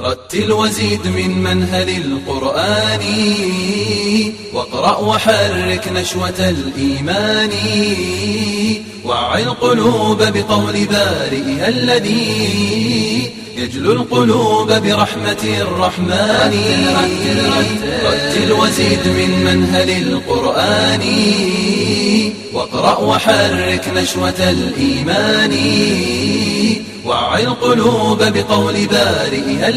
رتل وزيد من منهل القرآن واقرأ وحرك نشوة الإيمان وعي القلوب بقول بارئها الذي يجلو القلوب برحمة الرحمن. رتل وزيد من منهل القرآن واقرأ وحرك نشوة الإيمان وعي القلوب بقول بارئها